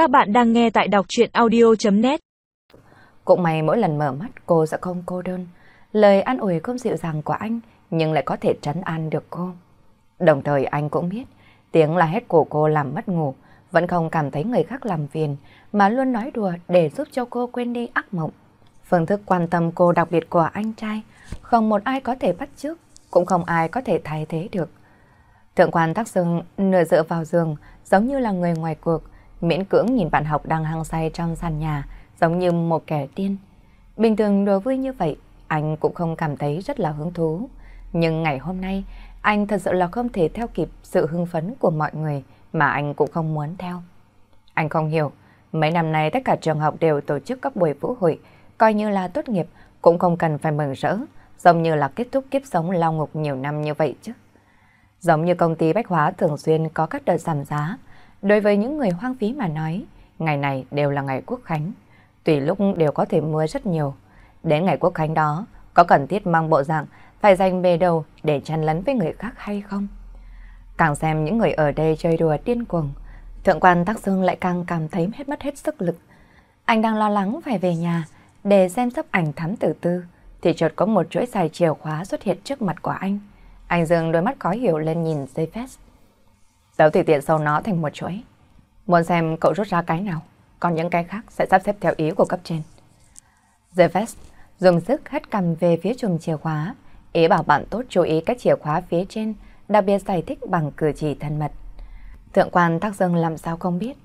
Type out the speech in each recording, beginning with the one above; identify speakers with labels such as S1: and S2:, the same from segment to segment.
S1: Các bạn đang nghe tại đọc chuyện audio.net
S2: Cũng may mỗi lần mở mắt cô sẽ không cô đơn. Lời an ủi không dịu dàng của anh nhưng lại có thể trấn an được cô. Đồng thời anh cũng biết tiếng la hét của cô làm mất ngủ, vẫn không cảm thấy người khác làm phiền mà luôn nói đùa để giúp cho cô quên đi ác mộng. Phương thức quan tâm cô đặc biệt của anh trai, không một ai có thể bắt chước, cũng không ai có thể thay thế được. Thượng quan tác sưng nửa dựa vào giường, giống như là người ngoài cuộc, miễn cưỡng nhìn bạn học đang hăng say trong sàn nhà, giống như một kẻ tiên. Bình thường đối vui như vậy, anh cũng không cảm thấy rất là hứng thú. Nhưng ngày hôm nay, anh thật sự là không thể theo kịp sự hưng phấn của mọi người mà anh cũng không muốn theo. Anh không hiểu, mấy năm nay tất cả trường học đều tổ chức các buổi vũ hội, coi như là tốt nghiệp, cũng không cần phải mừng rỡ, giống như là kết thúc kiếp sống lao ngục nhiều năm như vậy chứ. Giống như công ty bách hóa thường xuyên có các đợt giảm giá, đối với những người hoang phí mà nói, ngày này đều là ngày quốc khánh, tùy lúc đều có thể mưa rất nhiều. Đến ngày quốc khánh đó, có cần thiết mang bộ dạng phải dành bề đầu để chăn lấn với người khác hay không? Càng xem những người ở đây chơi đùa điên cuồng, thượng quan Tắc Dương lại càng cảm thấy hết mất hết sức lực. Anh đang lo lắng phải về nhà để xem sắp ảnh thám tử tư, thì chợt có một chuỗi dài chìa khóa xuất hiện trước mặt của anh. Anh dừng đôi mắt khó hiểu lên nhìn dây phép. Giấu tùy tiện sâu nó thành một chuỗi. Muốn xem cậu rút ra cái nào, còn những cái khác sẽ sắp xếp theo ý của cấp trên. Dây dùng sức hất cầm về phía chùm chìa khóa, ý bảo bạn tốt chú ý các chìa khóa phía trên, đặc biệt giải thích bằng cử chỉ thân mật. Thượng quan Thác Dương làm sao không biết.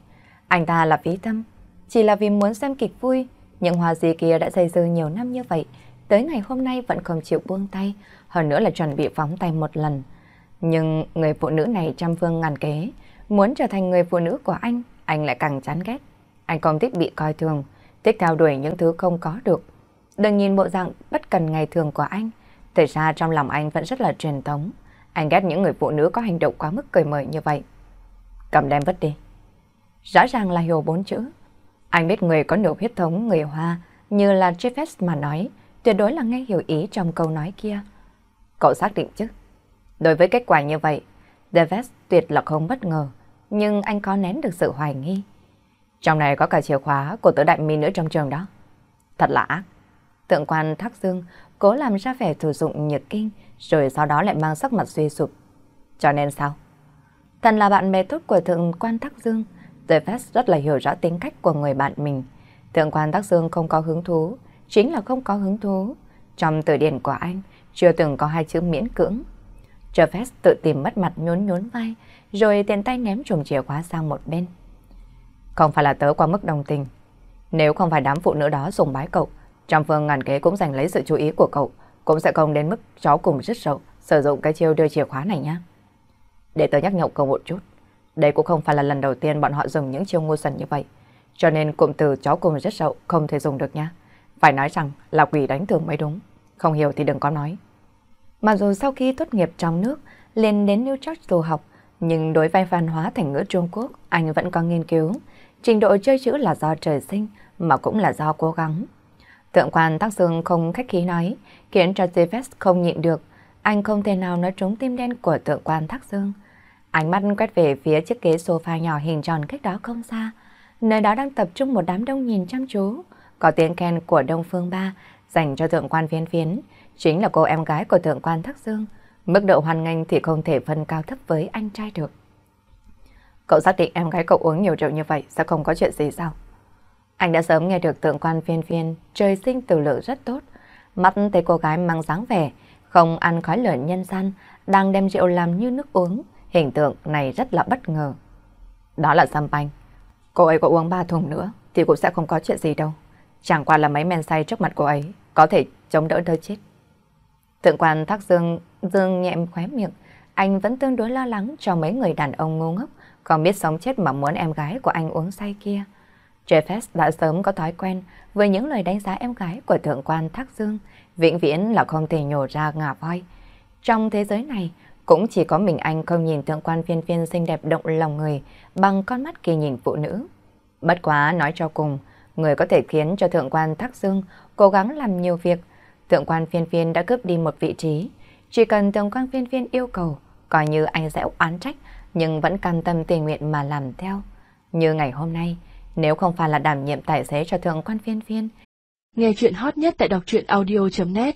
S2: Anh ta là phí tâm, chỉ là vì muốn xem kịch vui, những hoa gì kia đã dây dư nhiều năm như vậy, tới ngày hôm nay vẫn không chịu buông tay, hơn nữa là chuẩn bị phóng tay một lần. Nhưng người phụ nữ này trăm phương ngàn kế, muốn trở thành người phụ nữ của anh, anh lại càng chán ghét. Anh không thích bị coi thường, thích theo đuổi những thứ không có được. Đừng nhìn bộ dạng bất cần ngày thường của anh, thực ra trong lòng anh vẫn rất là truyền thống. Anh ghét những người phụ nữ có hành động quá mức cười mời như vậy. Cầm đem vứt đi. Rõ ràng là hiểu bốn chữ. Anh biết người có nửa huyết thống người Hoa như là Jeffes mà nói, tuyệt đối là nghe hiểu ý trong câu nói kia. Cậu xác định chứ? Đối với kết quả như vậy, Davis tuyệt là không bất ngờ, nhưng anh có nén được sự hoài nghi. Trong này có cả chìa khóa của tớ đại mi nữa trong trường đó. Thật là ác. Tượng quan Thác Dương cố làm ra vẻ sử dụng nhiệt kinh, rồi sau đó lại mang sắc mặt suy sụp. Cho nên sao? Thần là bạn bè tốt của thượng quan Thác Dương, Davis rất là hiểu rõ tính cách của người bạn mình. Thượng quan Thác Dương không có hứng thú, chính là không có hứng thú. Trong từ điển của anh, chưa từng có hai chữ miễn cưỡng. Travis tự tìm mất mặt nhún nhún vai, rồi tiện tay ném chùm chìa khóa sang một bên. Không phải là tớ qua mức đồng tình. Nếu không phải đám phụ nữ đó dùng bái cậu, trong phương ngàn kế cũng giành lấy sự chú ý của cậu, cũng sẽ không đến mức chó cùng rất rậu sử dụng cái chiêu đưa chìa khóa này nhá. Để tớ nhắc nhậu cậu một chút. Đây cũng không phải là lần đầu tiên bọn họ dùng những chiêu ngu xuẩn như vậy. Cho nên cụm từ chó cùng rất rậu không thể dùng được nha. Phải nói rằng là quỷ đánh thường mới đúng. Không hiểu thì đừng có nói. Mặc dù sau khi tốt nghiệp trong nước, lên đến New York du học, nhưng đối với văn hóa thành ngữ Trung Quốc, anh vẫn có nghiên cứu. Trình độ chơi chữ là do trời sinh, mà cũng là do cố gắng. Tượng quan Tắc Dương không khách khí nói, khiến cho Jeffes không nhịn được. Anh không thể nào nói trúng tim đen của tượng quan Tắc Dương. Ánh mắt quét về phía chiếc ghế sofa nhỏ hình tròn cách đó không xa. Nơi đó đang tập trung một đám đông nhìn chăm chú. Có tiếng khen của Đông Phương Ba dành cho thượng quan phiến phiến, chính là cô em gái của thượng quan Thác Dương. Mức độ hoàn nghênh thì không thể phân cao thấp với anh trai được. Cậu xác định em gái cậu uống nhiều rượu như vậy sẽ không có chuyện gì sao? Anh đã sớm nghe được thượng quan phiên phiên trời sinh từ lửa rất tốt. Mắt thấy cô gái mang dáng vẻ, không ăn khói lửa nhân gian, đang đem rượu làm như nước uống. Hình tượng này rất là bất ngờ. Đó là champagne. Cô ấy có uống ba thùng nữa thì cũng sẽ không có chuyện gì đâu. Chẳng qua là mấy men say trước mặt cô ấy có thể chống đỡ đôi chết. Thượng quan Thác Dương dương nhẹm khóe miệng, anh vẫn tương đối lo lắng cho mấy người đàn ông ngu ngốc, không biết sống chết mà muốn em gái của anh uống say kia. Jeffes đã sớm có thói quen với những lời đánh giá em gái của thượng quan Thác Dương, vĩnh viễn là không thể nhổ ra ngà voi. Trong thế giới này, cũng chỉ có mình anh không nhìn thượng quan phiên phiên xinh đẹp động lòng người bằng con mắt kỳ nhìn phụ nữ. Bất quá nói cho cùng, người có thể khiến cho thượng quan Thác Dương cố gắng làm nhiều việc. Thượng quan phiên phiên đã cướp đi một vị trí. Chỉ cần thượng quan phiên phiên yêu cầu, coi như anh sẽ oán trách, nhưng vẫn cam tâm tình nguyện mà làm theo. Như ngày hôm nay, Nếu không phải là đảm nhiệm tài xế cho thượng quan phiên phiên.
S1: Nghe chuyện hot nhất tại đọc truyện audio.net